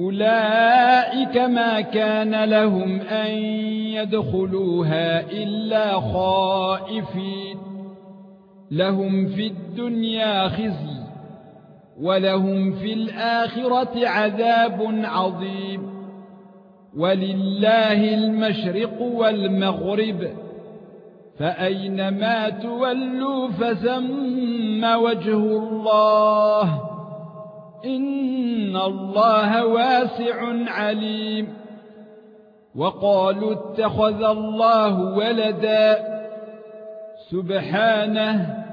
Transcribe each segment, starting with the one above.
أولئك ما كان لهم أن يدخلوها إلا خائفين. لهم في الدنيا خزي ولهم في الآخرة عذاب عظيم. ولله المشرق والمغرب فأينما تولوا فثم وجه الله ان الله واسع عليم. وقالوا اتخذ الله ولدا. سبحانه.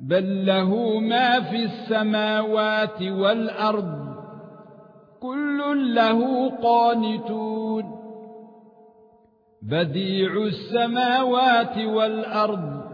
بل له ما في السماوات والارض. كل له قانتون. بديع السماوات والارض.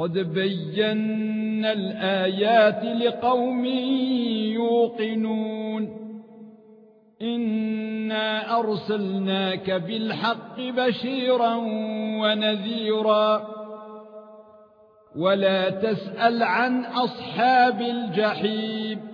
قد بينا الآيات لقوم يوقنون. إنا ارسلناك بالحق بشيرا ونذيرا. ولا تسال عن اصحاب الجحيم.